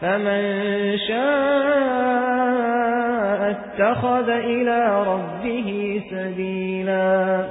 فمن شاء اتخذ إلى ربه سبيلا.